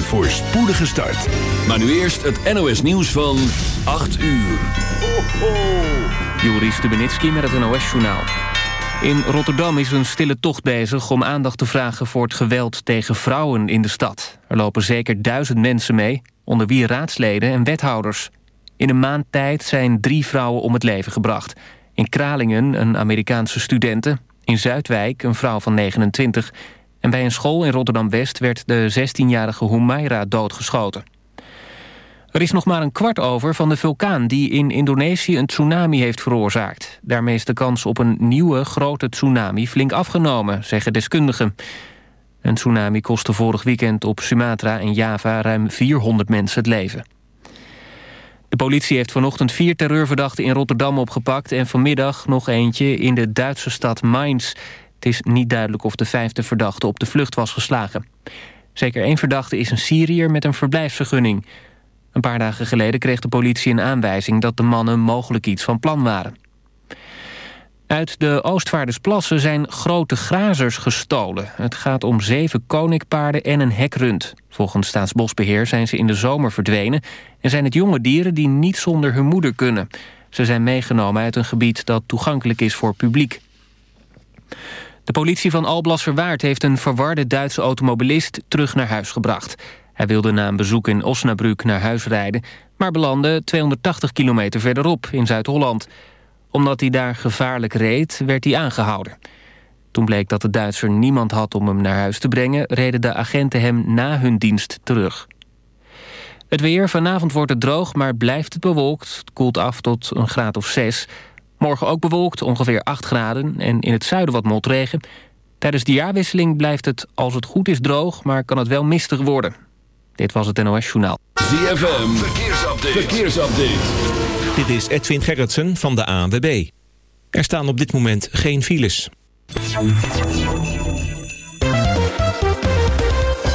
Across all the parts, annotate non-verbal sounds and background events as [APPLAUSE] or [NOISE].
Een voorspoedige start. Maar nu eerst het NOS nieuws van 8 uur. Ho, ho. Joris met het NOS-journaal. In Rotterdam is een stille tocht bezig om aandacht te vragen... voor het geweld tegen vrouwen in de stad. Er lopen zeker duizend mensen mee, onder wie raadsleden en wethouders. In een maand tijd zijn drie vrouwen om het leven gebracht. In Kralingen een Amerikaanse studente. In Zuidwijk een vrouw van 29. En bij een school in Rotterdam-West werd de 16-jarige Humaira doodgeschoten. Er is nog maar een kwart over van de vulkaan die in Indonesië een tsunami heeft veroorzaakt. Daarmee is de kans op een nieuwe grote tsunami flink afgenomen, zeggen deskundigen. Een tsunami kostte vorig weekend op Sumatra en Java ruim 400 mensen het leven. De politie heeft vanochtend vier terreurverdachten in Rotterdam opgepakt... en vanmiddag nog eentje in de Duitse stad Mainz. Het is niet duidelijk of de vijfde verdachte op de vlucht was geslagen. Zeker één verdachte is een Syriër met een verblijfsvergunning. Een paar dagen geleden kreeg de politie een aanwijzing... dat de mannen mogelijk iets van plan waren. Uit de Oostvaardersplassen zijn grote grazers gestolen. Het gaat om zeven koninkpaarden en een hekrund. Volgens Staatsbosbeheer zijn ze in de zomer verdwenen... en zijn het jonge dieren die niet zonder hun moeder kunnen. Ze zijn meegenomen uit een gebied dat toegankelijk is voor publiek. De politie van Alblasserwaard heeft een verwarde Duitse automobilist terug naar huis gebracht. Hij wilde na een bezoek in Osnabrück naar huis rijden... maar belandde 280 kilometer verderop in Zuid-Holland omdat hij daar gevaarlijk reed, werd hij aangehouden. Toen bleek dat de Duitser niemand had om hem naar huis te brengen... reden de agenten hem na hun dienst terug. Het weer, vanavond wordt het droog, maar blijft het bewolkt. Het koelt af tot een graad of 6. Morgen ook bewolkt, ongeveer 8 graden... en in het zuiden wat motregen. Tijdens de jaarwisseling blijft het, als het goed is, droog... maar kan het wel mistig worden. Dit was het NOS Journaal. ZFM, verkeersupdate. verkeersupdate. Dit is Edwin Gerritsen van de ANWB. Er staan op dit moment geen files.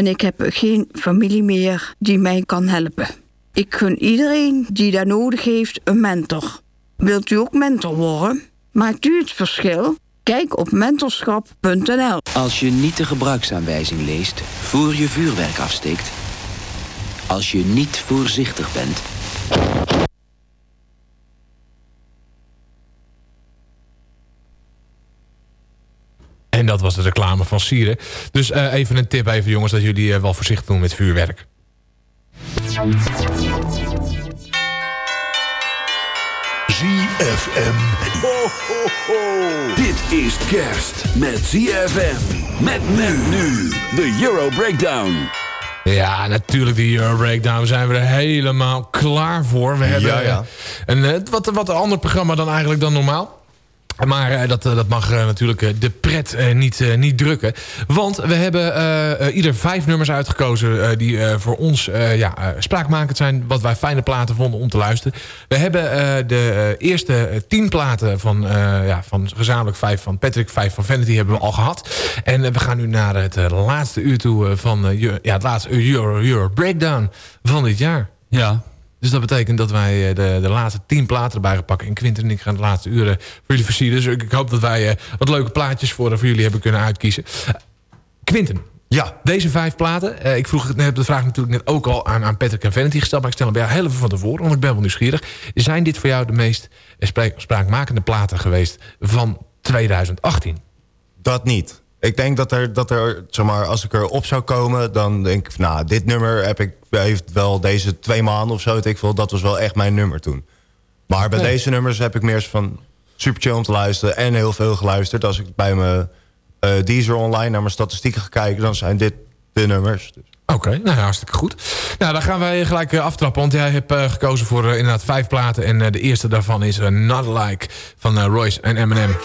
en ik heb geen familie meer die mij kan helpen. Ik gun iedereen die daar nodig heeft een mentor. Wilt u ook mentor worden? Maakt u het verschil? Kijk op mentorschap.nl. Als je niet de gebruiksaanwijzing leest voor je vuurwerk afsteekt als je niet voorzichtig bent. En dat was de reclame van Sieren. Dus uh, even een tip even jongens dat jullie uh, wel voorzichtig doen met vuurwerk. ZFM. Ho, ho, ho. Dit is kerst met ZFM. Met men nu. De Euro Breakdown. Ja, natuurlijk die Euro Breakdown zijn we er helemaal klaar voor. We hebben ja, ja. een wat, wat een ander programma dan eigenlijk dan normaal. Maar eh, dat, eh, dat mag eh, natuurlijk de pret niet, niet drukken. Want we hebben ieder vijf nummers uitgekozen... die voor ons ja, spraakmakend zijn. Wat wij fijne platen vonden om te luisteren. We hebben de eerste tien platen van, ja, van gezamenlijk vijf van Patrick... vijf van Vanity hebben we al gehad. En we gaan nu naar het laatste uur toe van ja, het laatste Euro, Euro Breakdown van dit jaar. Ja. Dus dat betekent dat wij eh, de, de laatste tien platen erbij gaan pakken. En Quinten en ik gaan de laatste uren voor jullie versieren. Dus ik, ik hoop dat wij eh, wat leuke plaatjes voor, voor jullie hebben kunnen uitkiezen. Uh, Quinten. Ja. Deze vijf platen. eh, ik vroeg heb de vraag natuurlijk net ook al aan, aan Patrick en Vanity gesteld. Maar ik stel hem bij jou heel even van tevoren. Want ik ben wel nieuwsgierig. Zijn dit voor jou de meest eh, spraak- spraakmakende platen geweest van 2018? Dat niet. Ik denk dat er, dat er zeg maar, als ik erop zou komen... dan denk ik, van, nou, dit nummer heb ik, heeft wel deze twee maanden of zo... weet ik veel, dat was wel echt mijn nummer toen. Maar bij Ja. deze nummers heb ik meer van super chill om te luisteren... en heel veel geluisterd. Als ik bij mijn eh Deezer online naar mijn statistieken ga kijken... dan zijn dit de nummers. Dus. Oké, nou ja, hartstikke goed. Nou, dan gaan wij gelijk eh, aftrappen. Want jij hebt eh, gekozen voor inderdaad vijf platen. En eh, de eerste daarvan is uh, Not Like van Royce en Eminem.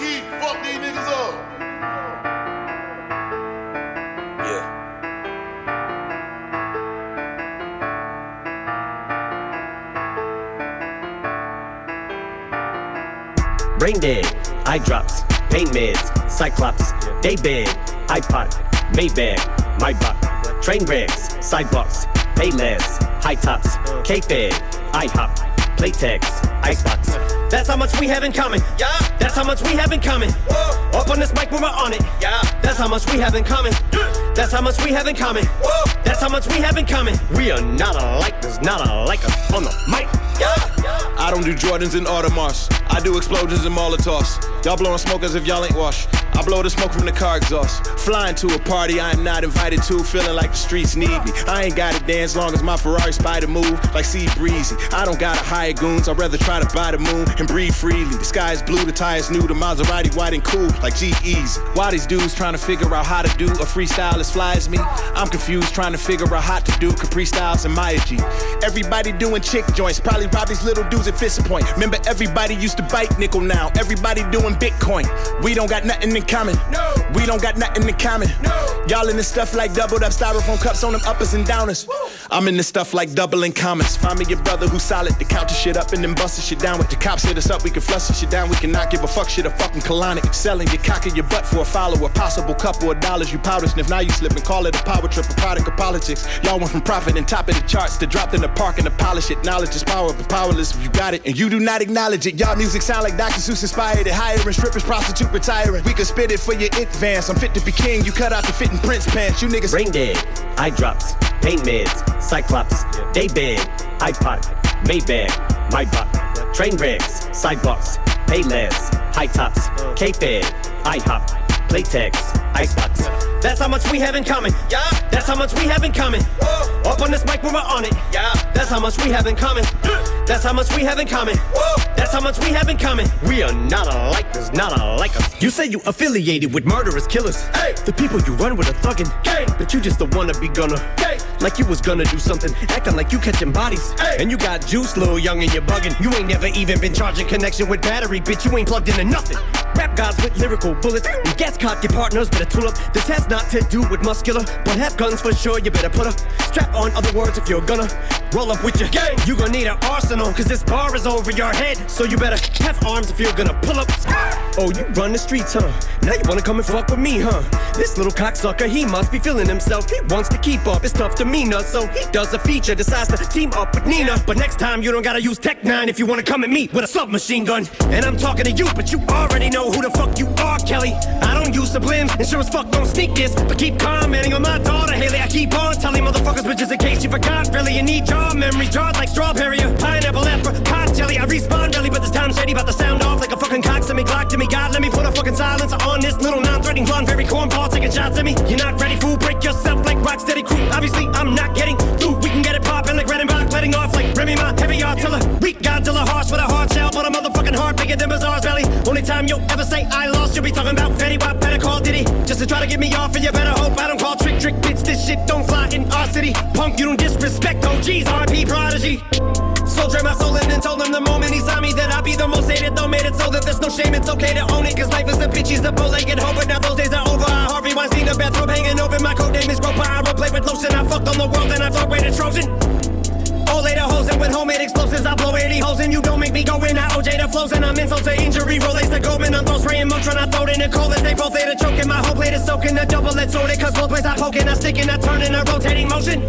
Brain dead, eye drops, pain meds, cyclops, day bed, iPod, Maybach, my buck, train wrecks, sidewalks, pay less, high tops, K-Fed, IHOP, Playtex, Icebox. That's how much we have in common. Yeah. That's how much we have in common. Whoa. Up on this mic when we're on it. Yeah. That's how much we have in common. Yeah. That's how much we have in common. Whoa. That's how much we have in common. We are not alike. There's not alike us on the mic. Yeah. I don't do Jordans and Audemars. I do explosions and Molotovs. Y'all blowing smoke as if y'all ain't washed. I blow the smoke from the car exhaust. Flying to a party I am not invited to, feeling like the streets need me. I ain't gotta dance long as my Ferrari spider move like Sea Breezy. I don't gotta hire goons, I'd rather try to buy the moon and breathe freely. The sky is blue, the tires new, the Maserati white and cool like G Easy. Why these dudes trying to figure out how to do a freestyle as fly as me? I'm confused trying to figure out how to do Capri Styles and Maya G. Everybody doing chick joints, probably rob these little dudes at Fist Point. Remember, everybody used to bite nickel now. Everybody doing Bitcoin. We don't got nothing in common. No. We don't got nothing in common. No. Y'all in this stuff like doubled up styrofoam cups on them uppers and downers. I'm in this stuff like doubling commas. Find me your brother who's solid to count the shit up and then bust the shit down. With the cops hit us up, we can flush the shit down. We can not give a fuck shit a fucking colonic. Selling your cock in your butt for a follower. Possible couple of dollars you powder sniff. Now you slip and call it a power trip, a product of politics. Y'all went from profit and top of the charts to dropped in the park and to polish it. Knowledge is power, but powerless if you got it and you do not acknowledge it. Y'all music sound like Dr. Seuss inspired it. Hiring strippers, prostitute retiring. We could spit it for your vans. I'm fit to be king. You cut out the fitting Prince pants. You niggas Brain dead, eye drops, pain meds, cyclops, day bed, iPod, Maybach, my buck, train wrecks, sidewalks, pay less, high tops, K-Fed, IHOP, Playtex, Icebox. That's how much we have in common. Yeah. That's how much we have in common. Whoa. Up on this mic when we're on it. Yeah. That's how much we have in common. That's how much we have in common. Whoa. That's how much we have in common. We are not alike. There's not alike us. You say you affiliated with murderous killers. Hey. The people you run with are thuggin'. Gang. But you just the wanna be gunner. Gang. Like you was gonna do something. Acting like you catching bodies. Hey. And you got juice, little young, and you're bugging. You ain't never even been charging connection with battery, bitch. You ain't plugged into nothing. Rap gods with lyrical bullets. And gas cock your partners better tool up. This has not to do with muscular, but have guns for sure. You better put a strap on. Other words, if you're gonna roll up with your gang, you gonna need an arsenal. Cause this bar is over your head. So you better have arms if you're gonna pull up. Oh, you run the streets, huh? Now you wanna come and fuck with me, huh? This little cocksucker, he must be feeling himself. He wants to keep up his tough demeanor. So he does a feature, decides to team up with Nina. But next time you don't gotta use Tech 9 if you wanna come at me with a submachine gun. And I'm talking to you, but you already know who the fuck you are, Kelly. I don't use sublims, and sure as fuck don't sneak this. But keep commenting on my daughter, Haley. I keep on telling motherfuckers, bitches, in case you forgot. Really, you need your memory jarred like strawberry or pineapple apricot jelly. I respawn really, but this time shady about to sound off like a fucking cock to me, to me. God, let me put a fucking silencer on this little non-threatening blonde, very cornball taking shots at me. You're not ready, fool. Break yourself like Rocksteady crew. Obviously, I'm not getting through. We can get it poppin' like Red and Rock, letting off like Remy Ma, heavy artillery. Weak Godzilla, harsh with a hard shell, but a motherfucking heart bigger than Bazaar's belly. Only time you'll ever say I lost, you'll be talking about Fetty Wap, better call Diddy. Just to try to get me off, and you better hope I don't call trick trick bitch. This shit don't fly in our city. Punk, you don't disrespect OGs, RP prodigy. Soul drank my soul and told him the moment he saw me that I'd be the most hated. Though made it so that there's no shame, it's okay to own it. Cause life is a bitch, he's a bow-legged hoe. But now those days are over. I Harvey Weinstein, the bathrobe hanging over. My code name is Groper. I roleplay with lotion. I fucked on the world and I talk way to Trojan. Old later hoes and with homemade explosives, I blow 80 holes and you don't make me go in. I OJ the flows and I'm insult to injury. Rolex the Goldman, I'm throw spraying Motron. I throw in the cold as they both later choking. My whole plate is soaking. The double let's it cause both ways I poke poking. I stick and I turn in a rotating motion.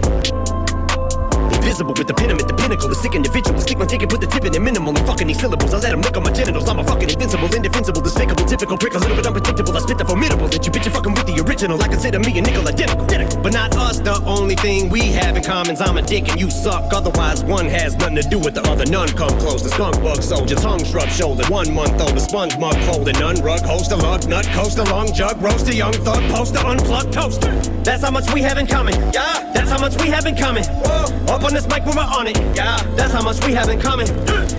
Invisible with the pin, at the pinnacle. A sick individual. Stick my ticket, put the tip in the minimal. And fucking these syllables. I let them lick on my genitals. I'm a fucking invincible, indefensible, despicable, typical prick. A little bit unpredictable. I spit the formidable. That you bitch, you fucking with the original. I consider me a nickel identical. identical. But not us. The only thing we have in common is I'm a dick and you suck. Otherwise, one has nothing to do with the other. None come close. The skunk bug soldier, tongue shrub shoulder. One month old, the sponge mug folded. None rug, host a lug, nut, coast a long jug, roast a young thug, poster, unplugged toaster. That's how much we have in common. Yeah, that's how much we have in common. Whoa. Up on this mic, we're on it. Yeah, that's how much we have in common.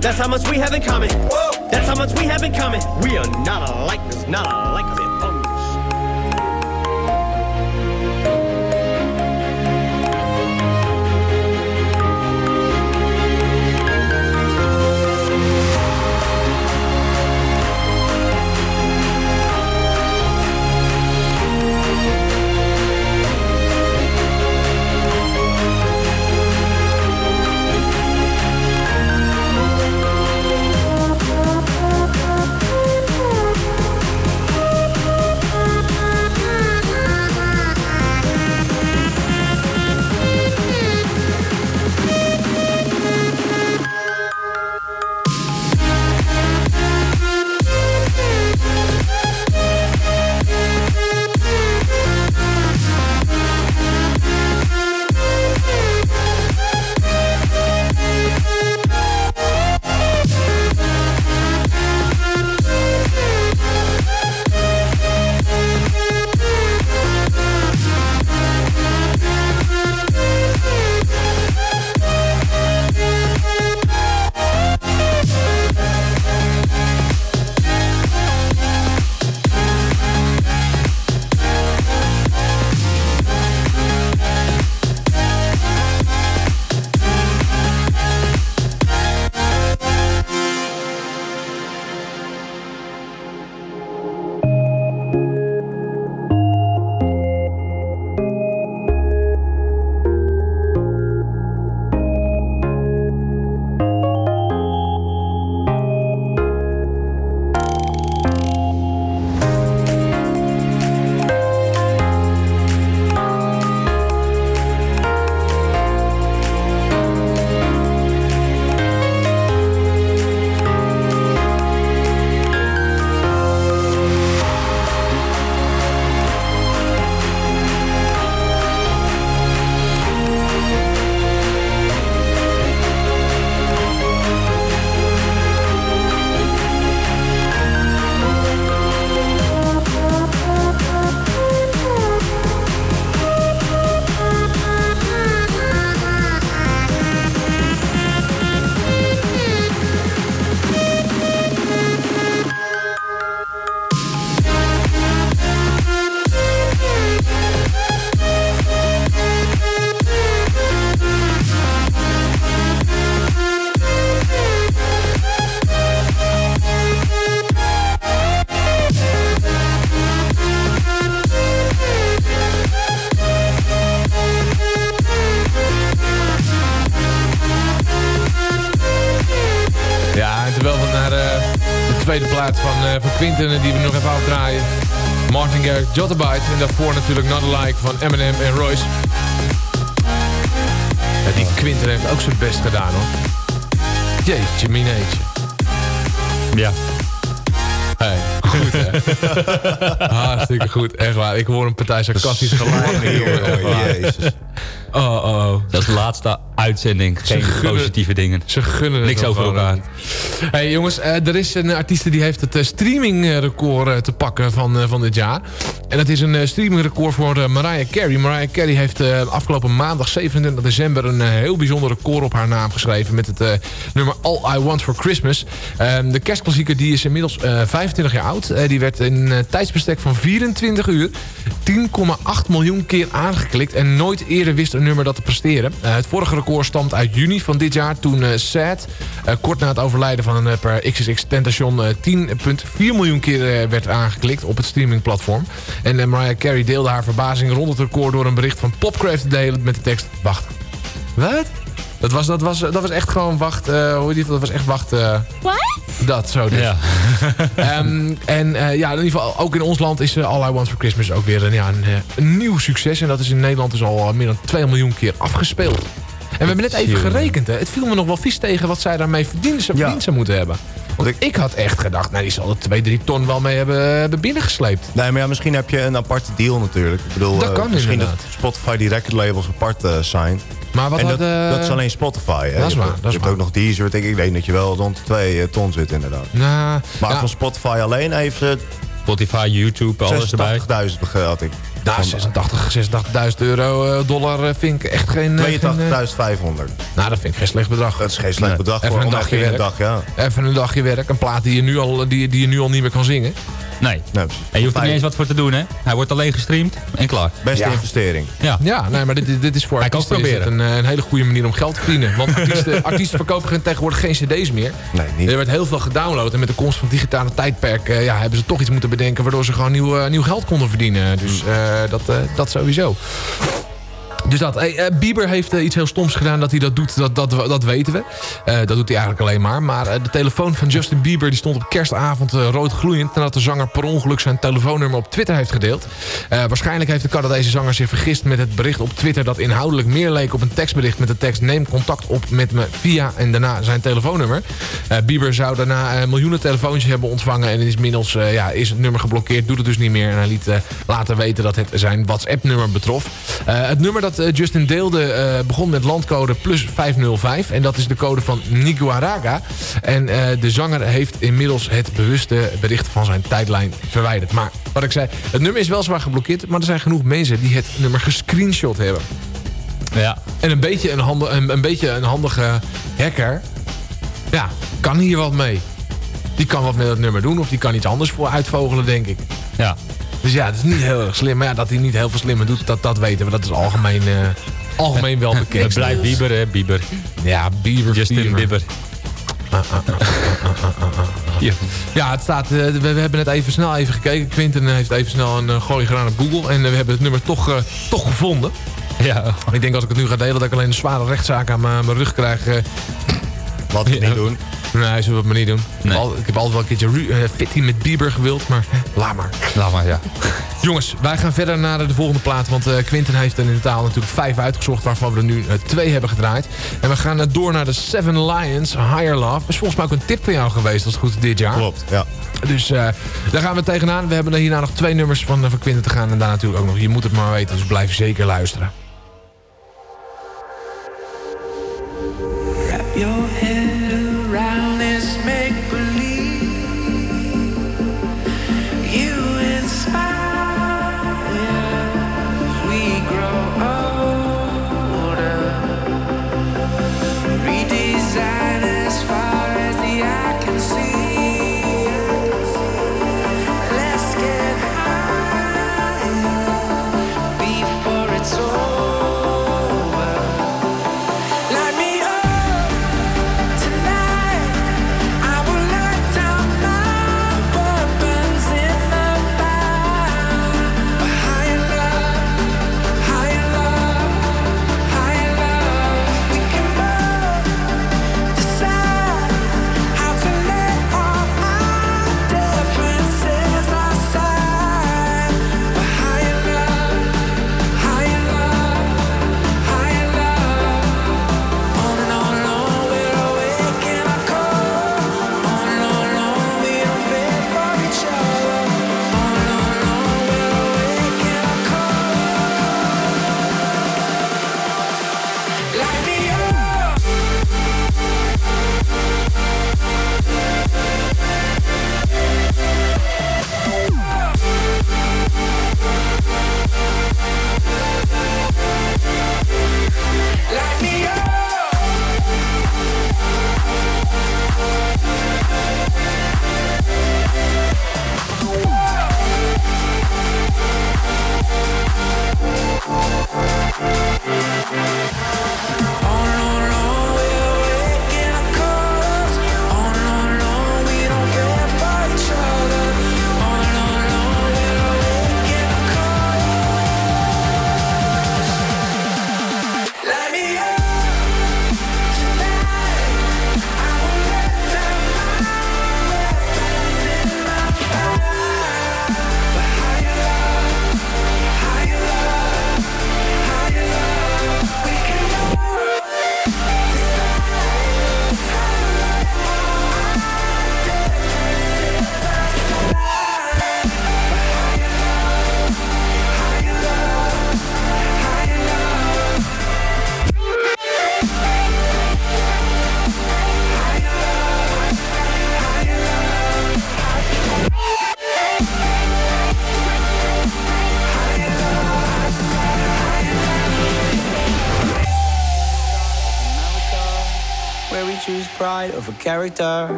That's how much we have in common. Whoa. That's how much we have in common. We are not alike. There's not alike. Quinten, die we nog even afdraaien. Martin Garrix, Jottabite. En daarvoor natuurlijk Not Alike van Eminem en Royce. Ja, die Quinten heeft ook zijn best gedaan hoor. Jeetje, mineetje. Ja. Hey, goed hè. [LAUGHS] Hartstikke goed, echt waar. Ik hoor een partij sarcastisch [LAUGHS] waar. Jezus. Oh, oh, oh. Dat is de laatste uitzending. Geen gunnen- positieve dingen. Ze gunnen Niks over elkaar. niet. Hey jongens, eh, er is een artiest die heeft het eh, streamingrecord eh, te pakken van, van dit jaar. En dat is een eh, streamingrecord voor eh, Mariah Carey. Mariah Carey heeft eh, afgelopen maandag 27 december een heel bijzonder record op haar naam geschreven. Met het nummer All I Want For Christmas. Ehm, de kerstklassieker die is inmiddels eh, 25 jaar oud. Die werd in een tijdsbestek van 24 uur 10,8 miljoen keer aangeklikt. En nooit eerder wist een nummer dat te presteren. Het vorige record stamt uit juni van dit jaar... toen Sad, kort na het overlijden van een rapper XXX Tentation... eh, 10,4 miljoen keer werd aangeklikt op het streamingplatform. En eh, Mariah Carey deelde haar verbazing rond het record... door een bericht van Popcraft te delen met de tekst... Wacht, wat? Dat was, dat was, dat was echt gewoon wacht... eh, hoe heet het? Dat was echt wacht... eh, What? dat, zo dus. Ja. [LAUGHS] Ehm, en eh, ja, in ieder geval, ook in ons land is All I Want For Christmas ook weer een, ja, een, een nieuw succes. En dat is in Nederland dus al meer dan 2 miljoen keer afgespeeld. En we hebben net even gerekend. Hè. Het viel me nog wel vies tegen wat zij daarmee verdiend, ze verdiend zou moeten hebben. Want ik had echt gedacht, nou, die zal er 2, 3 ton wel mee hebben, hebben binnengesleept. Nee, maar ja, misschien heb je een aparte deal natuurlijk. Ik bedoel, Dat eh, kan misschien inderdaad. dat Spotify die recordlabels apart eh zijn. Maar wat en had, dat, eh, dat is alleen Spotify. Hè? dat is je waar, hebt, dat is je hebt ook nog Deezer. denk Ik ik denk dat je wel rond de 2 ton zit inderdaad. Nou, Maar ja. van Spotify alleen even Spotify, YouTube, alles erbij. 86.000 had ik. Nou, 86, 86.000 euro, eh, dollar eh, vind ik echt geen... eh, geen, eh, 82.500. nou, dat vind ik geen slecht bedrag. Dat is geen slecht bedrag Even voor een dagje werk. een dag, ja. Even een dagje werk. Een plaat die je nu al, die, die je nu al niet meer kan zingen. Nee. Nee. En je hoeft er niet eens wat voor te doen, hè? Hij wordt alleen gestreamd en klaar. Beste Ja. investering. Ja. Ja, nee, maar dit, dit- is voor Hij kan artiesten het proberen. een, eh, een hele goede manier om geld te verdienen. Want artiesten, [LAUGHS] artiesten verkopen geen- tegenwoordig geen cd's meer. Nee, niet. Er werd heel veel gedownload. En met de komst van het digitale tijdperk eh, ja, hebben ze toch iets moeten bedenken... waardoor ze gewoon nieuw, nieuw geld konden verdienen. Dus eh, dat, eh, dat sowieso. Dus dat. Hey, eh, Bieber heeft eh, iets heel stoms gedaan dat hij dat doet, dat, dat, dat weten we. Eh, dat doet hij eigenlijk alleen maar. Maar de telefoon van Justin Bieber die stond op kerstavond rood gloeiend... nadat de zanger per ongeluk zijn telefoonnummer op Twitter heeft gedeeld. Waarschijnlijk heeft de Canadese zanger zich vergist met het bericht op Twitter... dat inhoudelijk meer leek op een tekstbericht met de tekst... neem contact op met me via en daarna zijn telefoonnummer. Bieber zou daarna miljoenen telefoontjes hebben ontvangen... en inmiddels ja, is het nummer geblokkeerd, doet het dus niet meer... en hij liet later weten dat het zijn WhatsApp-nummer betrof. Het nummer dat eh, Justin deelde eh, begon met landcode plus 505... en dat is de code van Nicaragua. En eh, de zanger heeft inmiddels het bewuste bericht van zijn tijdlijn verwijderd. Maar wat ik zei, het nummer is wel zwaar geblokkeerd... maar er zijn genoeg mensen die het nummer gescreenshot hebben. Ja. En een beetje een, hande, een, een beetje een handige hacker... ja, kan hier wat mee. Die kan wat met het nummer doen... of die kan iets anders voor uitvogelen, denk ik. Ja. Dus ja, het is niet heel erg slim. Maar ja, dat hij niet heel veel slimmer doet, dat, dat weten we. Dat is algemeen, eh, algemeen wel [LAUGHS] bekend. Het blijft Bieber, hè? Bieber. Ja, Bieber. Justin Bieber. [LAUGHS] Ja, het staat, eh, we, we hebben net even snel even gekeken. Quinten heeft even snel een eh, gooi gedaan op Google. En we hebben het nummer toch, eh, toch gevonden. Ja. Ik denk als ik het nu ga delen dat ik alleen een zware rechtszaak aan mijn rug krijg. Wat we niet doen. Nee, zullen we het maar niet doen. Nee. Al- ik heb altijd wel een keertje fitty met Bieber gewild, maar laat maar. Laat maar, ja. [LAUGHS] Jongens, wij gaan verder naar de volgende plaat. Want eh Quinten heeft er in totaal natuurlijk vijf uitgezocht... waarvan we er nu eh, twee hebben gedraaid. En we gaan door naar de Seven Lions, Higher Love. is volgens mij ook een tip van jou geweest, als het goed is, dit jaar. Klopt, ja. Dus eh, daar gaan we tegenaan. We hebben er hierna nog twee nummers van, van Quinten te gaan. En daar natuurlijk ook nog. Je moet het maar weten, dus blijf zeker luisteren.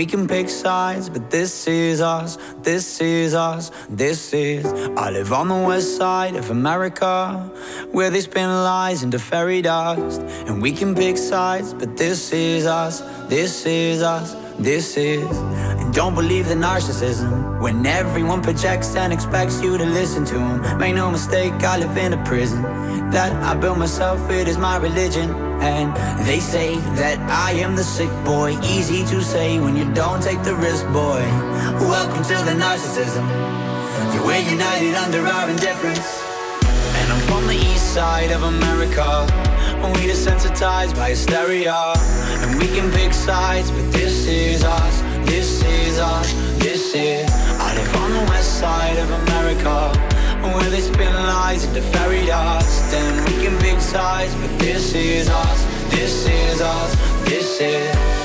We can pick sides, but this is us, this is us, this is. I live on the west side of America, where they spin lies into fairy dust. And we can pick sides, but this is us, this is us, this is. Don't believe the narcissism when everyone projects and expects you to listen to them. Make no mistake, I live in a prison that I built myself, it is my religion. And they say that I am the sick boy. Easy to say when you don't take the risk, boy. Welcome to the narcissism. We're united under our indifference. And I'm from the east side of America. We desensitized by hysteria. And we can pick sides, but this is us. This is us. This is. I live on the west side of America. Where they spin lies into fairy dust. And we can pick sides, but this is us. This is us. This is.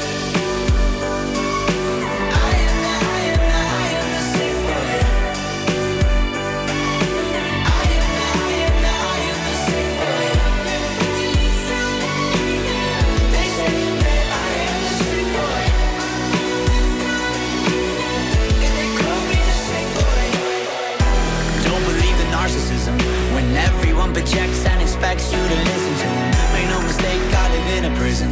Projects and expects you to listen to them. Make no mistake, I live in a prison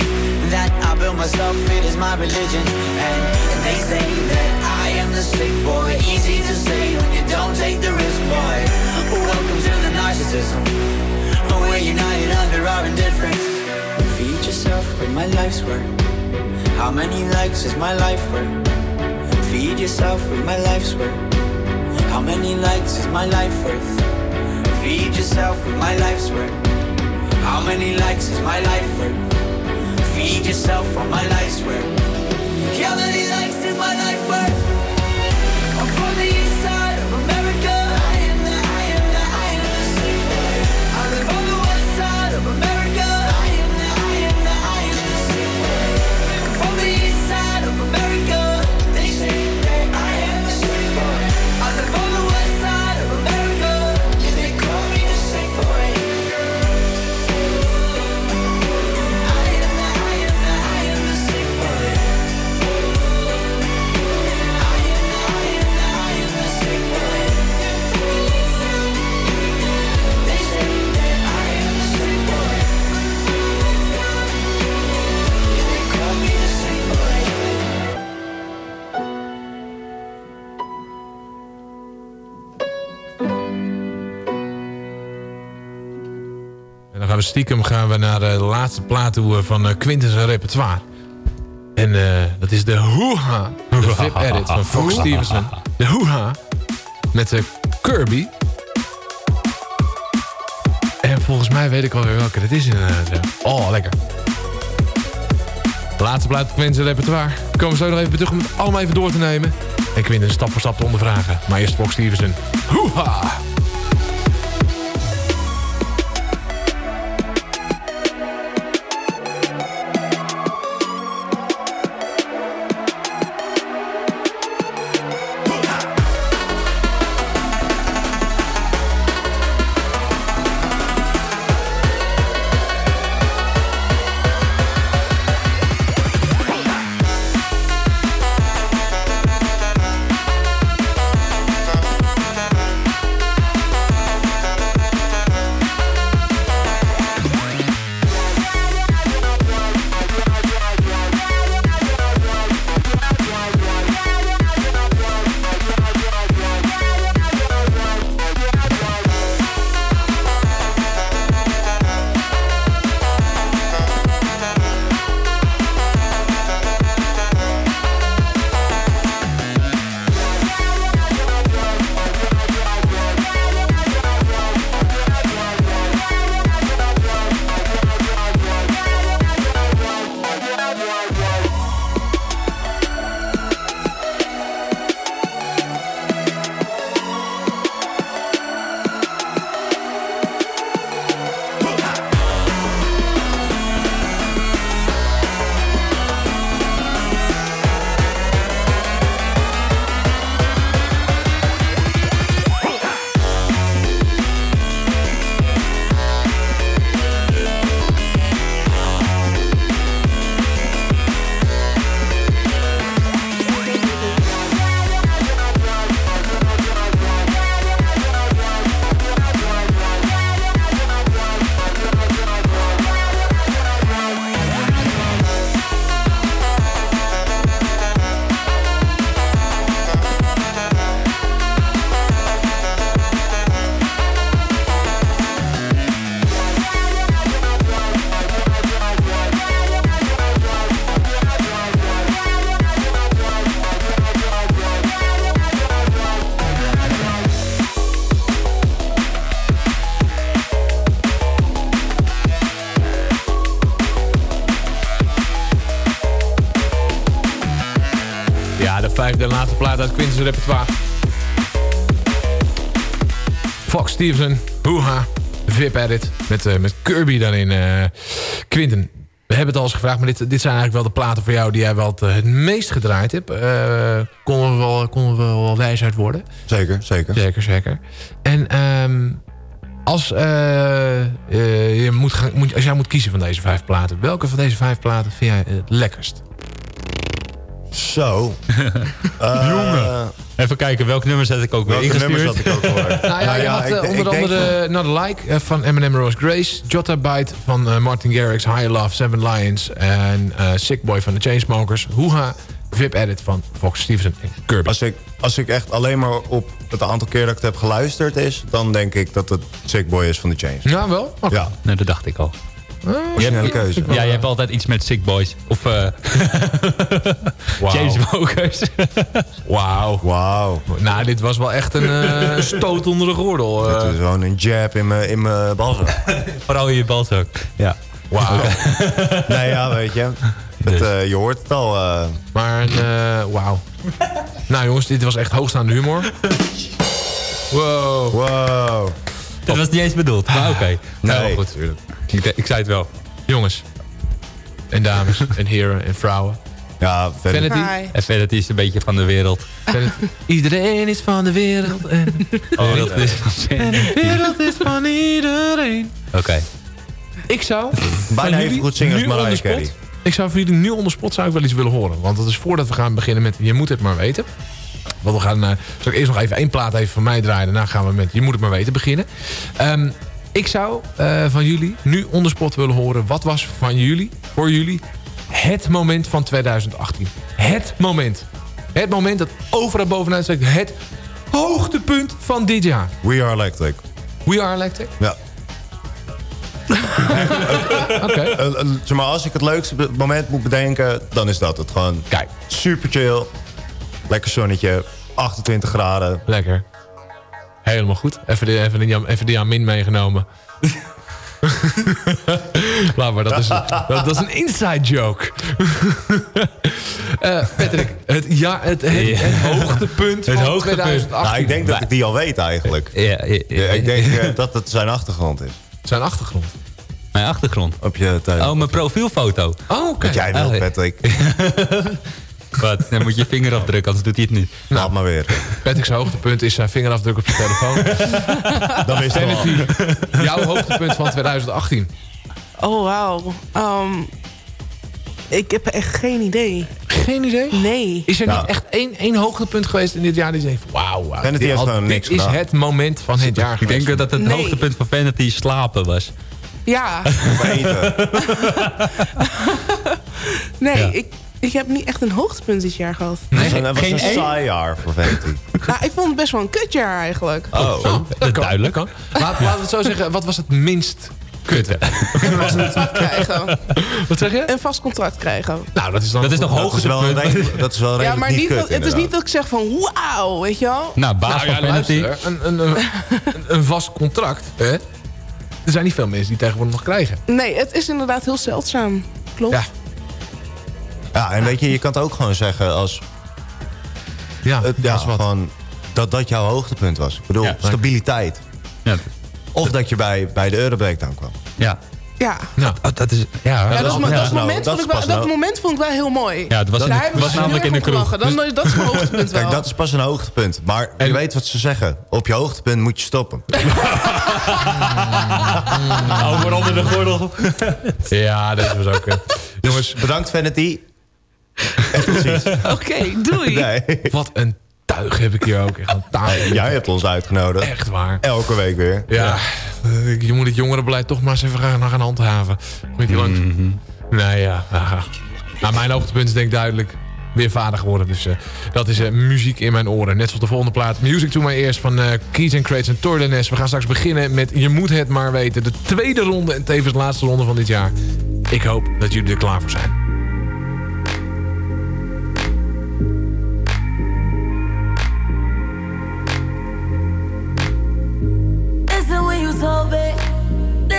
that I built myself. It is my religion, and they say that I am the sick boy. Easy to say when you don't take the risk, boy. Welcome to the narcissism. We're united under our indifference. Feed yourself with my life's work. How many likes is my life worth? Feed yourself with my life's work. How many likes is my life worth? Feed yourself with my life's work. How many likes is my life worth? Feed yourself on my life's stiekem gaan we naar eh, de laatste plaat toe eh, van eh, Quintus' repertoire. En dat is de Hoeha. De VIP edit van Fox Stevenson. De Hoeha. Met de Kirby. En volgens mij weet ik alweer welke het is inderdaad. Oh, lekker. De laatste plaat van Quintus' repertoire. Komen we zo nog even terug om het allemaal even door te nemen. En Quintus stap voor stap te ondervragen. Maar eerst Fox Stevenson. Hoeha. Vijfde de laatste plaat uit Quincy's repertoire. Fox Stevenson, hoeha, VIP-edit met, eh, met Kirby dan in. Eh, Quinten, we hebben het al eens gevraagd, maar dit, dit zijn eigenlijk wel de platen voor jou die jij wel het, eh, meest gedraaid hebt. Uh, konden, we wel, konden we wel wijs uit worden. Zeker, zeker. Zeker, zeker. En ehm, als, je moet gaan, moet, als jij moet kiezen van deze vijf platen, welke van deze vijf platen vind jij het lekkerst? Zo. [LAUGHS] Eh, Jongen. Even kijken, welk nummer zet ik ook weer Welke ingestuurd? nummers had ik ook gehoord? [LAUGHS] Nou ja, je had ik- eh, ik onder andere Not Alike eh, van Eminem Rose Grace. Jotta Bite van eh, Martin Garrix. High Love, Seven Lions. En eh, Sick Boy van de Chainsmokers. Hoeha, VIP Edit van Fox Stevenson en Kirby. Als ik, als ik echt alleen maar op het aantal keer dat ik het heb geluisterd is... dan denk ik dat het Sick Boy is van de Chains. Ja, wel? Ja. Nee, dat dacht ik al. Originele keuze. Ja, je hebt altijd iets met Sick Boys. Of eh Chainsmokers. [LAUGHS] Wauw. Wauw. Nou, dit was wel echt een eh, stoot onder de gordel. eh. Dit is gewoon een jab in mijn in mijn balzak. [LAUGHS] Vooral in je balzak. Ja. Wauw. [LAUGHS] nee, ja, weet je. Het, eh, je hoort het al. eh. Maar eh wauw. nou jongens, dit was echt hoogstaande humor. Wow. Wow. Dat was niet eens bedoeld, maar oké. Nee, Nou, goed. Ik, ik zei het wel. Jongens. En dames. [LAUGHS] en heren en vrouwen. Ja, Vanity. En Vanity is een beetje van de wereld. [LAUGHS] Iedereen is van de wereld. En [LAUGHS] De wereld is en de wereld is van iedereen. Oké. Ik zou... Bijna even jullie goed zingen als Mariah Carey. Ik zou voor jullie nu onder spot zou ik wel iets willen horen. Want dat is voordat we gaan beginnen met Je moet het maar weten. Want we gaan... eh zal ik eerst nog even één plaat even van mij draaien. Daarna gaan we met Je moet het maar weten beginnen. Ehm, ik zou eh, van jullie nu onder spot willen horen. Wat was van jullie, voor jullie, het moment van 2018? Het moment. Het moment dat overal bovenuit steekt. Het hoogtepunt van dit jaar. We are electric. We are electric? Ja. [LAUGHS] Oké. Eh, eh, zeg maar, als ik het leukste moment moet bedenken, dan is dat het gewoon. Kijk. Super chill. Lekker zonnetje. 28 graden. Lekker. Helemaal goed. Even, de, even, die, even die aan min meegenomen. [LAUGHS] Laat maar, dat is, dat, dat is een inside joke. [LAUGHS] Eh, Patrick, het, ja, het, het, het hoogtepunt [LAUGHS] Het van hoogtepunt. 2018. Nou, ik denk dat ik die al weet eigenlijk. Ja, ja, ja. Ja, ik denk eh, dat het zijn achtergrond is. Zijn achtergrond. Mijn achtergrond. Op je. Oh, mijn profielfoto. Oh, oké. Wat jij Oh, wilt, ja. Patrick. Wat? Dan moet je je vinger afdrukken, anders doet hij het niet. Laat maar weer. Patrick's hoogtepunt is zijn vingerafdruk op je telefoon. [LAUGHS] Dan is het jouw hoogtepunt van 2018. Oh, wauw. Ehm, ik heb echt geen idee. Geen idee? Nee. Is er Ja. niet echt één, één hoogtepunt geweest in dit jaar die zegt... Wauw, wauw, Vanity dit, heeft dit niks is gedaan. het moment van het jaar Ik geweest. denk dat het Nee. hoogtepunt van Vanity slapen was. Ja. Of eten. [LAUGHS] Nee, Ja. ik, ik heb niet echt een hoogtepunt dit jaar gehad. Een- het was geen een saai jaar voor Vanity. Nou, ik vond het best wel een kutjaar eigenlijk. Oh. dat kan, duidelijk. dat kan. Laat, laten we het zo zeggen, wat was het minst kutte? [LAUGHS] Krijgen. Wat zeg je? Een vast contract krijgen. Nou, dat is dan... Dat is nog Dat is wel, redelijk- [LAUGHS] dat is wel Ja, redelijk maar niet niet kut, dat, het is niet dat ik zeg van wauw, weet je wel? Nou, baas Nou ja, van Vanity. luister, een, een, een, [LAUGHS] een vast contract, hè? Er zijn niet veel mensen die tegenwoordig nog krijgen. Nee, het is inderdaad heel zeldzaam. Klopt. Ja. Ja, en weet je, je kan het ook gewoon zeggen als... Ja, het, ja, als wat. Van, dat dat jouw hoogtepunt was. Ik bedoel, Ja. stabiliteit. Ja. Of dat je bij, bij de Eurobreakdown kwam. Ja. Ja. Nou, dat is... Ja, Ja, dat, is, dat dat, moment dat vond ik wel, dat moment vond ik wel heel mooi. ja, het was, Daar namelijk in de kroeg. Dan, dat is mijn hoogtepunt wel. Kijk, dat is pas een hoogtepunt. Maar En- je weet wat ze zeggen. Op je hoogtepunt moet je stoppen. [LAUGHS] Oh, maar onder de gordel. Ja, dat was ook... Jongens, Bedankt, Vanity. Oké, doei. Nee. wat een tuig heb ik hier ook. Echt, een. Jij hebt ons uitgenodigd. Echt waar. Elke week weer. Ja, eh, je moet het jongerenbeleid toch maar eens even gaan, gaan handhaven. Moet je langs. Nee, ja. ja. Nou, mijn hoogtepunt is denk ik duidelijk weer vader geworden. Dus eh, dat is eh, muziek in mijn oren. Net zoals de volgende plaat. Music to My Ears van eh Keys and Crates en Tordenes. We gaan straks beginnen met Je moet het maar weten. De tweede ronde en tevens de laatste ronde van dit jaar. Ik hoop dat jullie er klaar voor zijn.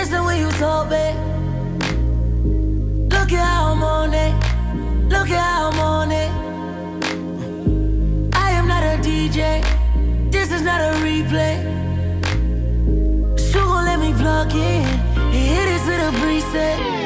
miss the way you talk, babe. Look at how I'm on it. Look at how I'm on it. I am not a DJ. This is not a replay. Sugar, let me plug in and hit it to the preset.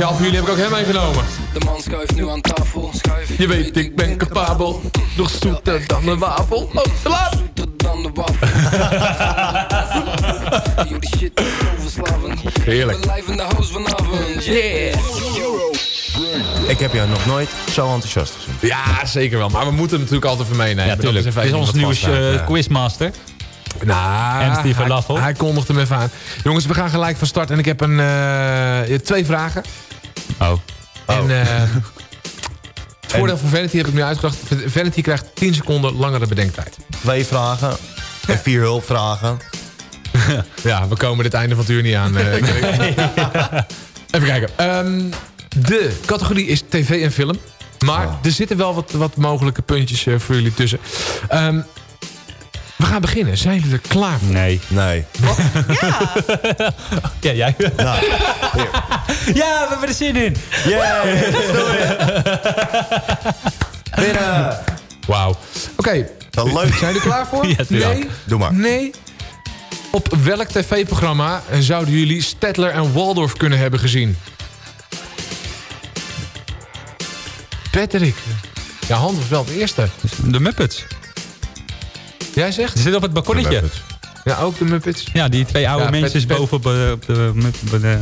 Speciaal voor jullie heb ik ook hem meegenomen. De man schuift nu aan tafel. Schuif. Je weet, ik ben capabel. Nog zoeter dan een wafel. Oh, te laat! Dan de wafel. [LAUGHS] Jullie shit verslavend. Heerlijk. We live in de house vanavond. Yeah. Ik heb jou nog nooit zo enthousiast gezien. Ja, zeker wel. Maar we moeten hem natuurlijk altijd even meenemen. Ja, tuurlijk. Dat Dit is onze wat nieuwe ja. quizmaster. Nou, En Steven hij, Laffel. hij kondigt hem even aan. Jongens, we gaan gelijk van start. En ik heb een, eh, twee vragen. Oh. En eh, [LAUGHS] het voordeel van Vanity heb ik nu uitgebracht. Vanity krijgt 10 seconden langere bedenktijd. Twee vragen en [LAUGHS] vier hulpvragen. [LAUGHS] Ja, we komen dit einde van het uur niet aan. eh. Even kijken. Ehm, de categorie is tv en film. Maar er zitten wel wat, wat mogelijke puntjes eh, voor jullie tussen. Ehm, we gaan beginnen. Zijn jullie er klaar voor? Nee. Nee. [LAUGHS] [LAUGHS] Ja, jij? Nou, Ja, we hebben er zin in. It. [LAUGHS] Binnen. Wauw. Oké. Wel leuk. Zijn jullie er klaar voor? Ja, nee? Doe maar. Nee. Op welk tv-programma zouden jullie Stedtler en Waldorf kunnen hebben gezien? Patrick. Ja, Hans was wel de eerste. De Muppets. Jij zegt? Ze zit op het balkonnetje. Ja, ook de Muppets. Ja, die twee oude Ja, mensen boven op, eh, op de... Op de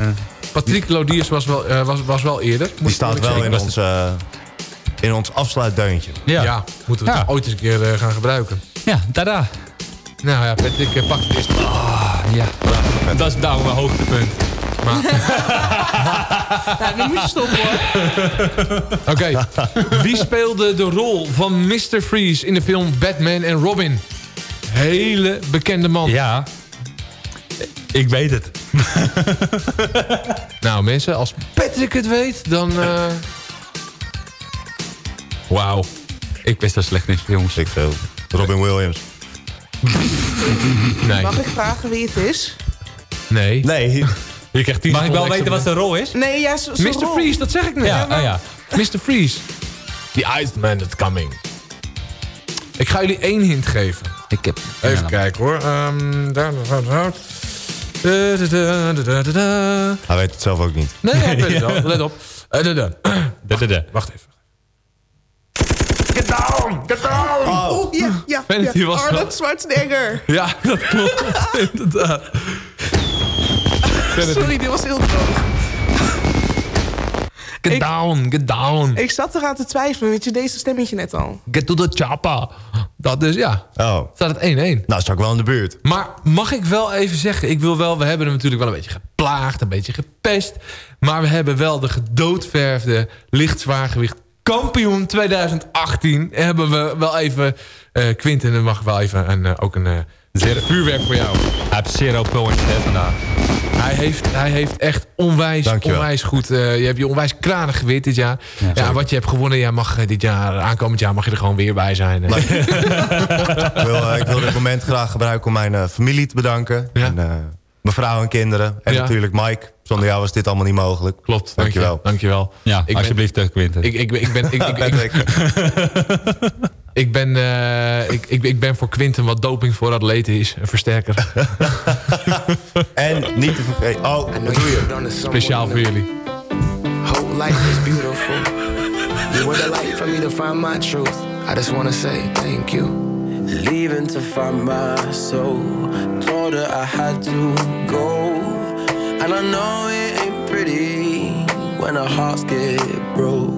Patrick Lodiers was wel, eh, was, was wel eerder. Die staat wel in ons. eh, in ons afsluitdeuntje. Ja. ja. moeten we Ja. toch ooit eens een keer eh, gaan gebruiken. Ja, tada. Nou ja, Patrick, eh, pak het eerst. Ja. Dat is nou mijn hoogtepunt. [LAUGHS] Nou, nu moet je stoppen hoor. Oké. [LAUGHS] Wie speelde de rol van Mr. Freeze in de film Batman en Robin? Hele bekende man. Ja. Ik weet het. [LAUGHS] Nou mensen, als Patrick het weet, dan... eh, Wauw. Ik wist er slecht in, jongens. Ik veel. Robin Williams. Nee. Mag ik vragen wie het is? Nee. Nee. Je krijgt 10 Mag ik wel weten wat zijn rol is? Nee, ja, Mr. rol. Freeze, dat zeg ik net. Ja, oh ja. Mr. Freeze. The Iced Man that's coming. Ik ga jullie één hint geven. Ik heb... Even kijken hoor. Ehm, daar, daar, daar. Da, da, da, da, da, da, da. Hij weet het zelf ook niet. Nee, nee, ik weet het [LAUGHS] wel. Let op. Eh, da, da. Da, da, da. Wacht even. Get down! Get down! Oeh, ja, ja. Ja. was wel- Arnold Schwarzenegger. Ja, dat klopt. [LAUGHS] Inderdaad. Sorry, dit was heel droog. Get Ik- down, get down. Ik zat eraan te twijfelen, weet je, deze stemmetje net al. Get to the chopper. Dat dus, ja. Oh. Staat het 1-1. Nou, sta ik wel in de buurt. Maar mag ik wel even zeggen, ik wil wel, we hebben hem natuurlijk wel een beetje geplaagd, een beetje gepest. Maar we hebben wel de gedoodverfde lichtzwaargewicht kampioen 2018. Hebben we wel even, eh Quinten mag wel even een, eh, ook een, eh, Vuurwerk voor jou. Hij heeft zero points hè, vandaag. Hij heeft, hij heeft echt onwijs, Dankjewel. onwijs goed... eh, je hebt je onwijs kranig gewit dit jaar. Ja, wat je hebt gewonnen, jij mag eh, dit jaar, aankomend jaar mag je er gewoon weer bij zijn. ik, wil, eh, ik wil dit moment graag gebruiken om mijn familie te bedanken. En, eh, mijn vrouw en kinderen. En Ja. natuurlijk Mike. Zonder jou was dit allemaal niet mogelijk. Klopt, Dankjewel. Dankjewel. Ja, ben- alsjeblieft Quinten. Ik, ik, ik ben... Ik, ik, [LAUGHS] ik, [LAUGHS] ik ben, eh, ik, ik, ik ben voor Quinten wat doping voor atleten is. Een versterker. [LAUGHS] en niet te vergeten... Oh, wat doe je? Speciaal voor jullie. Whole life is beautiful. You were the light for me to find my truth. I just wanna say thank you. Leaving to find my soul. Told her I had to go. And I know it ain't pretty when our hearts get broke.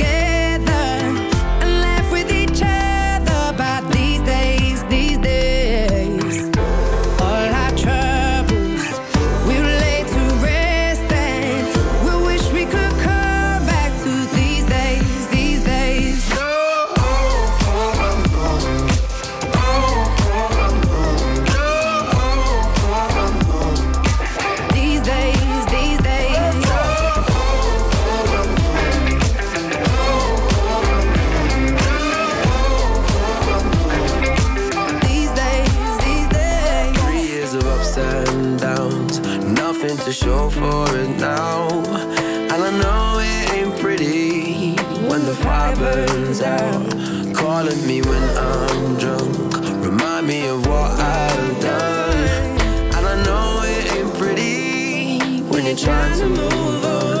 trying to move on.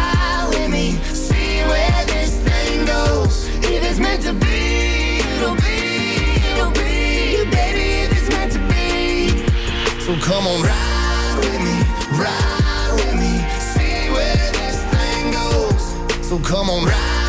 meant to be, it'll be, it'll be. Baby, if it's meant to be. So come on, ride with me, ride with me, see where this thing goes. So come on, ride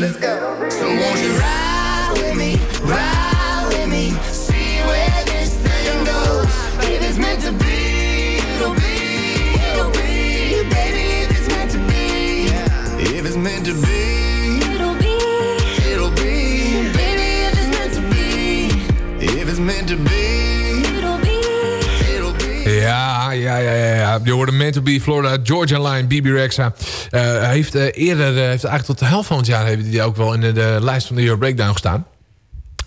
Let's go. Hoorde Man to Be, Florida, Georgia Line, BB Rexa. Hij heeft eh, eerder, eh, heeft eigenlijk tot de helft van het jaar... heeft hij ook wel in de, de lijst van de Euro Breakdown gestaan.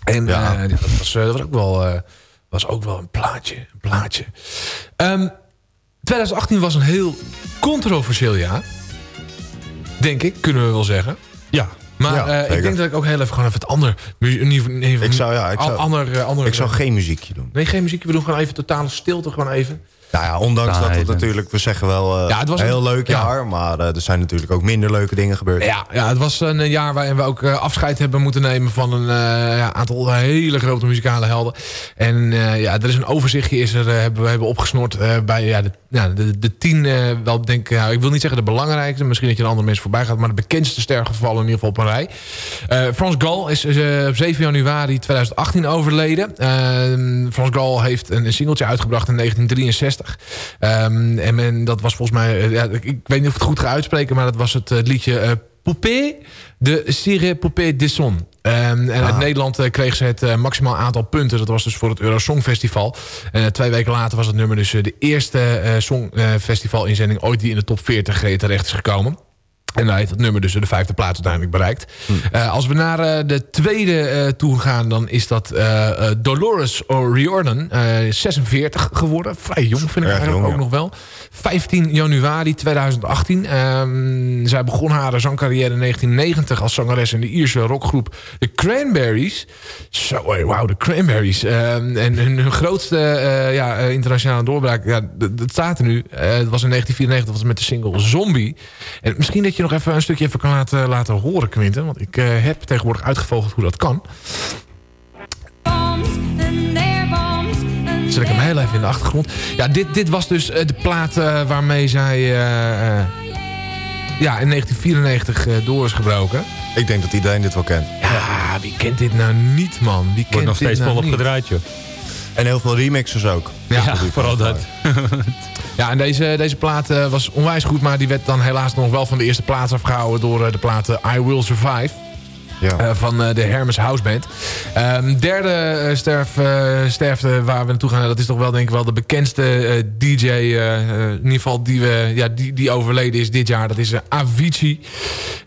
En Ja. dat, was, dat was, ook wel, was ook wel een plaatje. Een plaatje. Ehm, 2018 was een heel controversieel jaar. Denk ik, kunnen we wel zeggen. Ja. Maar Ja, ik denk dat ik ook heel even gewoon even het ander... niveau- Ik zou, ja, ik zou, ander, ander, ik zou geen muziekje doen. Nee, geen muziek. We doen gewoon even totale stilte. Gewoon even. Nou ja, ondanks dat het natuurlijk, we zeggen wel eh, Ja, het was een heel leuk ja. jaar. Maar eh, er zijn natuurlijk ook minder leuke dingen gebeurd. Ja, ja, het was een jaar waarin we ook eh, afscheid hebben moeten nemen van een eh, aantal hele grote muzikale helden. En eh, ja, er is een overzichtje is er, eh, hebben we hebben opgesnord eh, bij ja, de, ja, de, de tien, eh, wel denk ik, ik wil niet zeggen de belangrijkste, misschien dat je een andere mensen voorbij gaat, maar de bekendste stergevallen in ieder geval op een rij. Eh, Frans Gal is eh, op 7 januari 2018 overleden. Eh, Frans Gal heeft een, een singeltje uitgebracht in 1963. Ehm, en men, dat was volgens mij, eh, ja, ik, ik weet niet of ik het goed ga uitspreken, maar dat was het eh, liedje eh, Poupée de Sire Poupée de Son. Ehm, en uit Nederland kreeg ze het maximaal aantal punten. Dat was dus voor het Eurosong Festival. Twee weken later was het nummer dus de eerste eh Songfestival inzending ooit die in de top 40 eh, terecht is gekomen. En daar heeft het nummer dus de vijfde plaats uiteindelijk bereikt. Eh, als we naar eh, de tweede eh, toe gaan, dan is dat Dolores O'Riordan. eh 46 geworden. Vrij jong vind ik Erg eigenlijk jong, ook ja. nog wel. 15 januari 2018. Ehm, zij begon haar zangcarrière in 1990 als zangeres in de Ierse rockgroep The Cranberries. Zo, hey, wauw, de Cranberries. Ehm, en hun, grootste ja, internationale doorbraak, ja, dat staat er nu. Het was in 1994, dat was met de single Zombie. En misschien dat je nog even een stukje even kan laten, laten horen, Quinten. Want ik eh, heb tegenwoordig uitgevogeld hoe dat kan. Zet ik hem heel even in de achtergrond. Ja, dit, dit was dus eh, de plaat eh, waarmee zij eh, eh, ja, in 1994 eh, door is gebroken. Ik denk dat iedereen dit wel kent. Ja, wie kent dit nou niet, man? Wie kent Wordt nog dit steeds nou volop gedraaid, joh. En heel veel remixers ook. Ja, vooral dat. [LAUGHS] Ja, en deze, deze plaat eh, was onwijs goed, maar die werd dan helaas nog wel van de eerste plaats afgehouden door eh, de plaat eh, I Will Survive. Ja. van de Hermes House Band. Ehm, derde sterf, sterfte waar we naartoe gaan, dat is toch wel denk ik wel de bekendste DJ, in ieder geval die, we, ja, die, die overleden is dit jaar. Dat is Avicii.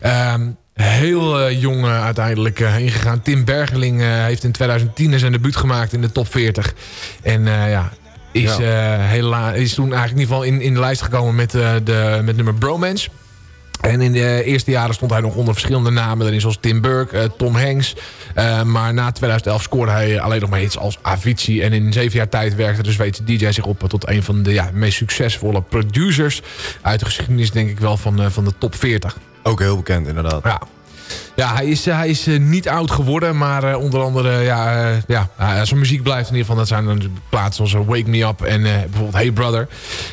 Ehm, heel jong uiteindelijk eh, heen gegaan. Tim Bergeling heeft in 2010 zijn debuut gemaakt in de top 40. En ja, is, Ja. eh, hela- is toen eigenlijk in ieder geval in, in de lijst gekomen met, eh, de, met nummer Bromance. En in de eerste jaren stond hij nog onder verschillende namen erin, zoals Tim Burke, eh, Tom Hanks. Maar na 2011 scoorde hij alleen nog maar iets als Avicii. En in zeven jaar tijd werkte de Zweedse DJ zich op tot een van de ja, meest succesvolle producers uit de geschiedenis, denk ik wel, van, van de top 40. Ook heel bekend inderdaad. Ja. Ja, hij is, hij is eh, niet oud geworden, maar eh, onder andere, ja, eh, ja eh, zijn muziek blijft in ieder geval. Dat zijn dan plaatsen zoals eh, Wake Me Up en eh, bijvoorbeeld Hey Brother.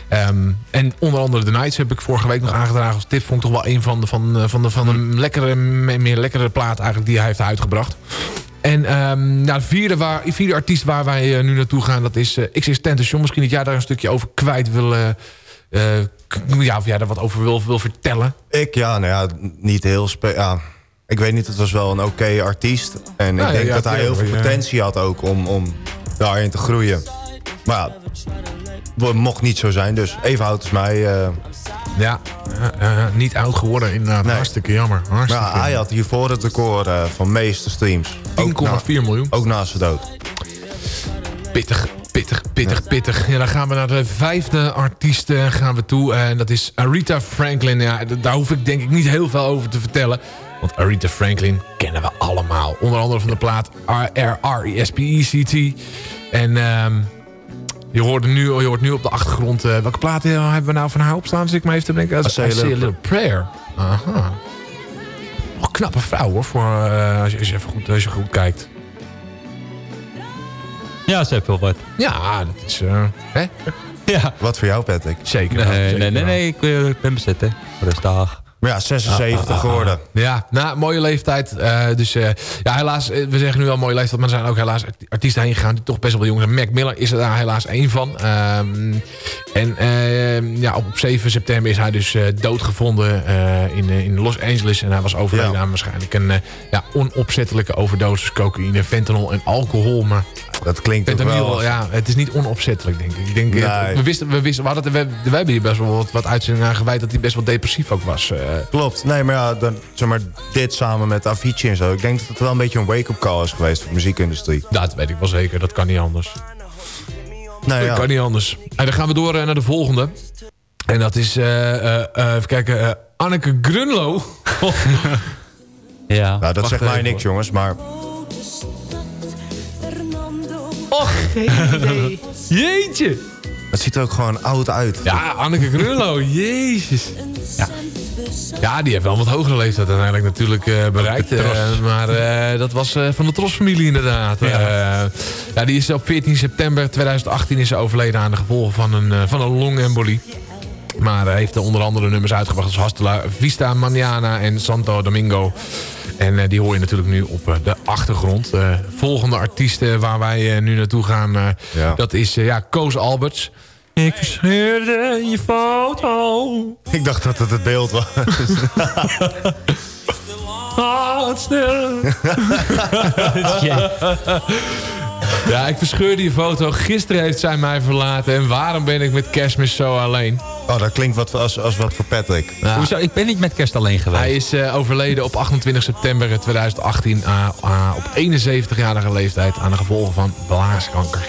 Ehm, en onder andere The Nights heb ik vorige week nog aangedragen als tip. Vond ik toch wel een van de, van, van de, van de lekkere, me- meer lekkere plaat eigenlijk die hij heeft uitgebracht. En ehm, nou, de vierde, waar, de vierde artiest waar wij eh, nu naartoe gaan, dat is eh XX Tentation. Misschien dat jij daar een stukje over kwijt wil... eh, eh, ja, of jij daar wat over wil, wil vertellen. Ik, ja, nou ja, niet heel... ja, ik weet niet, het was wel een oké artiest. En Nou ik denk ja, dat hij heel veel potentie had ook om, om daarin te groeien. Maar ja, het mocht niet zo zijn. Dus even oud mij... eh, Ja, niet oud geworden inderdaad. Hartstikke jammer. Hartstikke maar hij had hiervoor het record eh, van meeste streams. 10,4 miljoen. Ook naast zijn dood. Pittig, pittig, pittig, pittig. Ja, dan gaan we naar de vijfde artiest eh, gaan we toe. En dat is Aretha Franklin. Ja, daar hoef ik denk ik niet heel veel over te vertellen. Want Aretha Franklin kennen we allemaal. Onder andere van de plaat R-R-E-S-P-E-C-T. En ehm, je, hoort nu, je hoort nu op de achtergrond... eh, welke plaat eh, hebben we nou van haar opstaan? Zit ik me even te denken. Dat is I Say a I Say a Little Prayer. Aha. Oh, knappe vrouw hoor. Voor, eh, als, je, als, je even goed, als je goed kijkt. Ja, ze heeft wel wat. Ja, dat is... eh, hè? Ja. Wat voor jou, Patrick? Zeker. Nee, zeker nee, nee, nee, ik, ik ben bezet, hè. Rustig. Ja, 76 Ah, ah, ah, geworden. Ja, nou, mooie leeftijd. Eh, dus eh, ja, helaas, eh, we zeggen nu wel mooie leeftijd, maar er zijn ook helaas art- artiesten heen gegaan die toch best wel jong zijn. Mac Miller is er daar helaas één van. Ehm, en eh, ja, op 7 september is hij dus doodgevonden in, in Los Angeles. En hij was overleden Ja. aan waarschijnlijk een ja, onopzettelijke overdosis cocaïne, fentanyl en alcohol. Maar Dat klinkt ook fentanyl, wel... ja, het is niet onopzettelijk, denk ik. ik denk, Nee. we, wisten, we, wisten, we, hadden, we hebben hier best wel wat, wat uitzendingen aan gewijd dat hij best wel depressief ook was. Eh. Klopt. Nee, maar ja, dan, zeg maar, dit samen met Avicii en zo. Ik denk dat het wel een beetje een wake-up call is geweest voor de muziekindustrie. Dat weet ik wel zeker, dat kan niet anders. Nou Dat ja, kan niet anders. En dan gaan we door eh, naar de volgende. En dat is, eh, even kijken, eh, Anneke Grunlo. Ja. nou, dat zegt mij niks, jongens. Maar Och, geen idee. [LAUGHS] Jeetje. Het ziet er ook gewoon oud uit. Ja, Anneke Grunlo, [LAUGHS] jezus. Ja. ja, die heeft wel wat hogere leeftijd uiteindelijk natuurlijk eh, bereikt. Eh, maar eh, dat was van de Tros-familie inderdaad. Ja. ja, die is op 14 september 2018 is overleden aan de gevolgen van een, van een longembolie. Maar hij heeft er onder andere nummers uitgebracht als Hastela, Vista, Maniana en Santo Domingo. En eh, die hoor je natuurlijk nu op eh, de achtergrond. Eh, volgende artiesten waar wij eh, nu naartoe gaan, eh, Ja. dat is eh, ja, Koos Alberts. Ik verscheurde je foto. Ik dacht dat het het beeld was. [LAUGHS] Ah, stil. [LAUGHS] Ja, ik verscheurde je foto. Gisteren heeft zij mij verlaten. En waarom ben ik met kerstmis zo alleen? Oh, dat klinkt wat, als, als wat voor Patrick. Nou, Hoezo? Ik ben niet met kerst alleen geweest. hij is eh, overleden op 28 september 2018 ah, ah, op 71-jarige leeftijd aan de gevolgen van blaaskanker.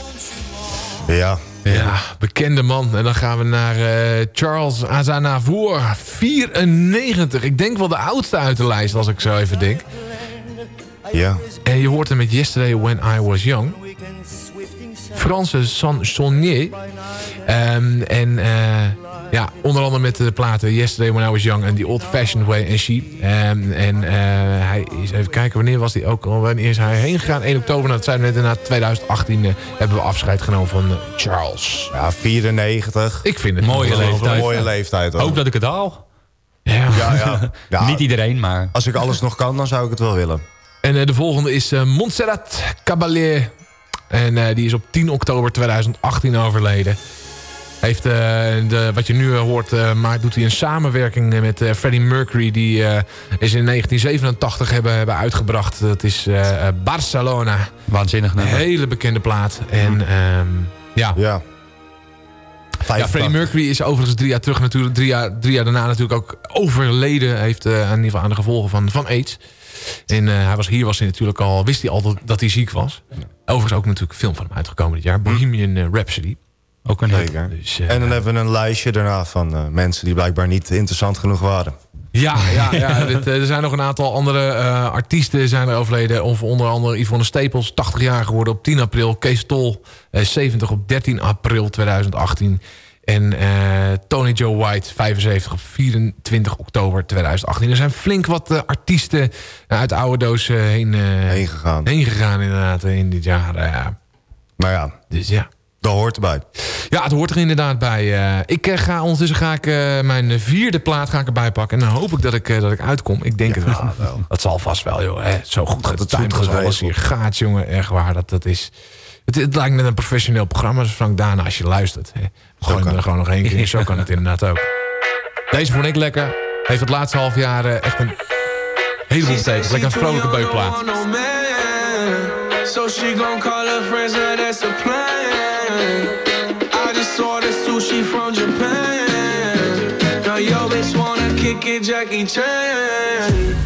Ja. Ja, bekende man. En dan gaan we naar eh, Charles Aznavour, 94. Ik denk wel de oudste uit de lijst als ik zo even denk. Ja. En je hoort hem met Yesterday When I Was Young. Franse Chansonnier. Ehm, en eh, ja, onder andere met de platen Yesterday When I Was Young en The Old Fashioned Way and She. Ehm, en eh, hij is, even kijken, wanneer was hij ook al? Wanneer is hij heen gegaan? 1 oktober, nou, dat zijn we net, na 2018 eh, hebben we afscheid genomen van Charles. Ja, 94. Ik vind het Mooie nog wel- leeftijd. Een mooie leeftijd. hoor. Ook dat ik het haal. Ja. Ja, ja. [LAUGHS] ja. Niet iedereen, maar... Als ik alles nog kan, dan zou ik het wel willen. En de volgende is Montserrat Caballé. En eh, die is op 10 oktober 2018 overleden. Heeft, eh, de, wat je nu eh, hoort, eh, maar doet hij een samenwerking met eh, Freddie Mercury. Die eh, is in 1987 hebben, hebben uitgebracht. Dat is eh, eh, Barcelona. Waanzinnig Een hele bekende plaat. En ehm, ja, Ja. ja, Freddie Mercury is overigens drie jaar terug natuurlijk. Drie jaar, drie jaar daarna natuurlijk ook overleden. Heeft eh, in ieder geval aan de gevolgen van, van AIDS. En eh, hij was, hier was hij natuurlijk al, wist hij al dat, dat hij ziek was. Overigens ook natuurlijk een film van hem uitgekomen dit jaar. Bohemian eh, Rhapsody. Ook een hit. Zeker. Dus, eh, En dan hebben we een lijstje daarna van eh, mensen die blijkbaar niet interessant genoeg waren. Ja, ja, ja [LAUGHS] dit, er zijn nog een aantal andere eh, artiesten zijn er overleden. Of onder andere Yvonne Stapels, 80 jaar geworden op 10 april. Kees Tol, eh, 70 op 13 april 2018. En eh, Tony Joe White, 75 op 24 oktober 2018. Er zijn flink wat eh, artiesten uit de oude doos eh, heen, eh, Heen gegaan. heen gegaan inderdaad eh, in dit jaar. eh, ja. Dus ja. dat hoort erbij. Ja, het hoort er inderdaad bij. eh. ik eh, ga ondertussen ga ik, eh, mijn vierde plaat ga ik erbij pakken. En dan hoop ik dat ik, eh, dat ik uitkom. Ik denk het wel. Dat zal vast wel, joh. Hè. Zo goed dat het goed alles hier gaat, jongen. Echt waar. Dat, dat is, het, het lijkt net een professioneel programma. Dus Frank Dana, als je luistert. Hè. Gooi hem er gewoon nog één keer. [LAUGHS] Zo kan het inderdaad ook. Deze vond ik lekker. Heeft het laatste half jaar eh, echt een heleboel betekend. Lekker een vrolijke beukplaat. no man. So she gon' call her friends, now that's a plan. I just ordered sushi from Japan. Now yo bitch wanna kick it, Jackie Chan.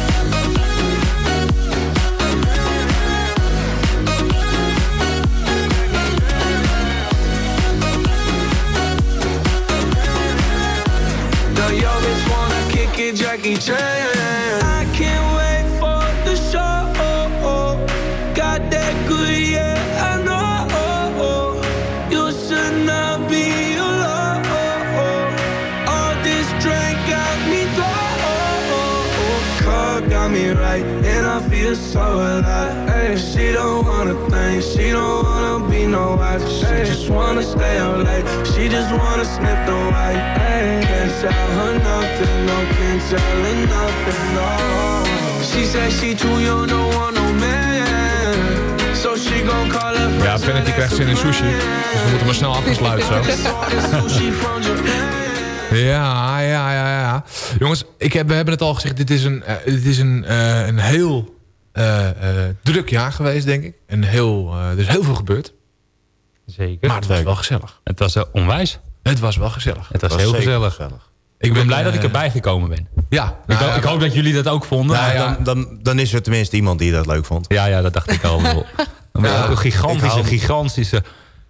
Jackie Chan. I can't wait for the show. Got that good, yeah, I know. You should not be alone. All this drink got me low. Car got me right, and I feel so alive. Ay, she don't wanna think, she don't no wife. She just wanna stay out late. She just wanna sniff the white. Can't tell her nothing, no, can't tell her nothing, no. She said she too young, don't want no man. So she gon' call her Ja, Vanity krijgt zin in sushi. Dus we moeten maar snel afgesluiten zo. Ja, ja, ja, ja. Jongens, ik heb, we hebben het al gezegd. Dit is een, eh, dit is een, eh, een heel eh, druk jaar geweest, denk ik. Een heel, er is heel veel gebeurd. Zeker. Maar het was wel gezellig. Het was eh, onwijs. Het was wel gezellig. Het was, was heel gezellig. gezellig. Ik ben blij eh, dat ik erbij gekomen ben. Ja, ik, nou ho- ja, ik hoop dat jullie dat ook vonden. Nou, dan, dan, dan is er tenminste iemand die dat leuk vond. Ja, ja, dat dacht ik al wel. [LAUGHS] Ja, een gigantische, hou- gigantische,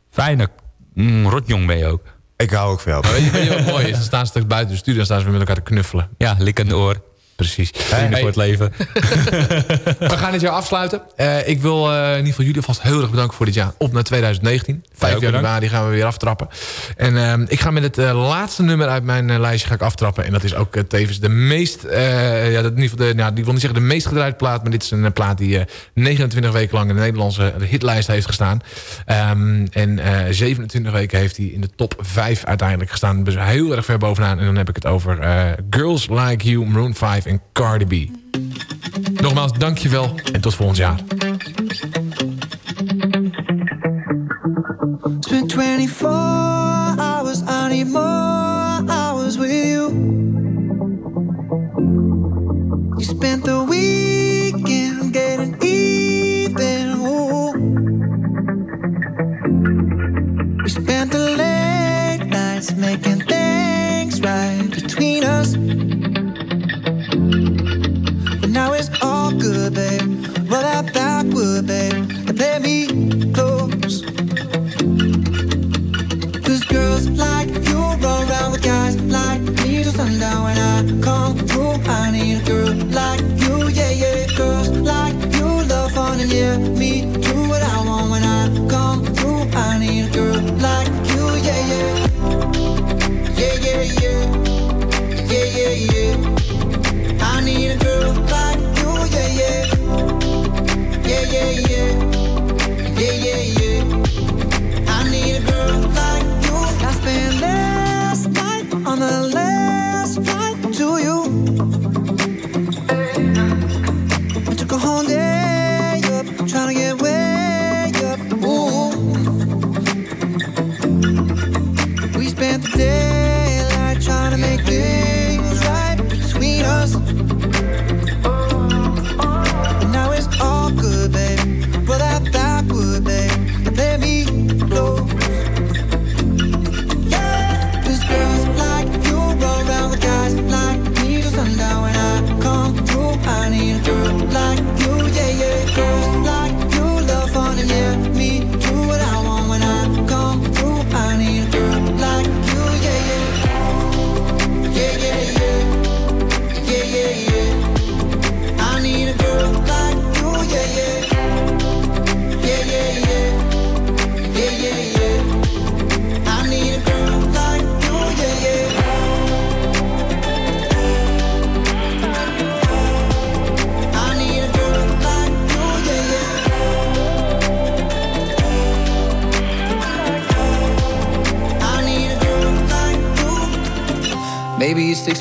fijne mm, rotjong ben je ook. Ik hou ook veel. Maar weet je, weet je wat mooi is? Dan staan ze straks buiten de studio en staan ze weer met elkaar te knuffelen. Ja, likkende oor. Precies. Vrienden voor het leven. [LAUGHS] We gaan dit jaar afsluiten. Eh, ik wil eh, in ieder geval jullie alvast heel erg bedanken voor dit jaar. Op naar 2019. 5 ook bedankt. januari gaan we weer aftrappen. En ehm, ik ga met het eh, laatste nummer uit mijn lijstje ga ik aftrappen. En dat is ook tevens de meest... ja, dat, in ieder geval de, nou, ik wil niet zeggen de meest gedraaide plaat. Maar dit is een plaat die eh, 29 weken lang in de Nederlandse hitlijst heeft gestaan. Ehm, en eh, 27 weken heeft hij in de top 5 uiteindelijk gestaan. Dus heel erg ver bovenaan. En dan heb ik het over Girls Like You, Maroon 5 en Cardi B. Nogmaals, dankjewel en tot volgend jaar. Spent 24 hours, I need more hours with you. You spent the weekend getting the late nights making right between us. Good, babe. Roll that backward, babe, and play me close. Cause girls like you roll around with guys like me till sundown when I come through. I need a girl like you, yeah, yeah. Girls like you love fun and yeah, me do what I want when I come through. I need a girl like Yeah, yeah,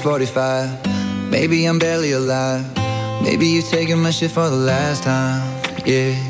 645. Maybe I'm barely alive. Maybe you're taking my shit for the last time. Yeah.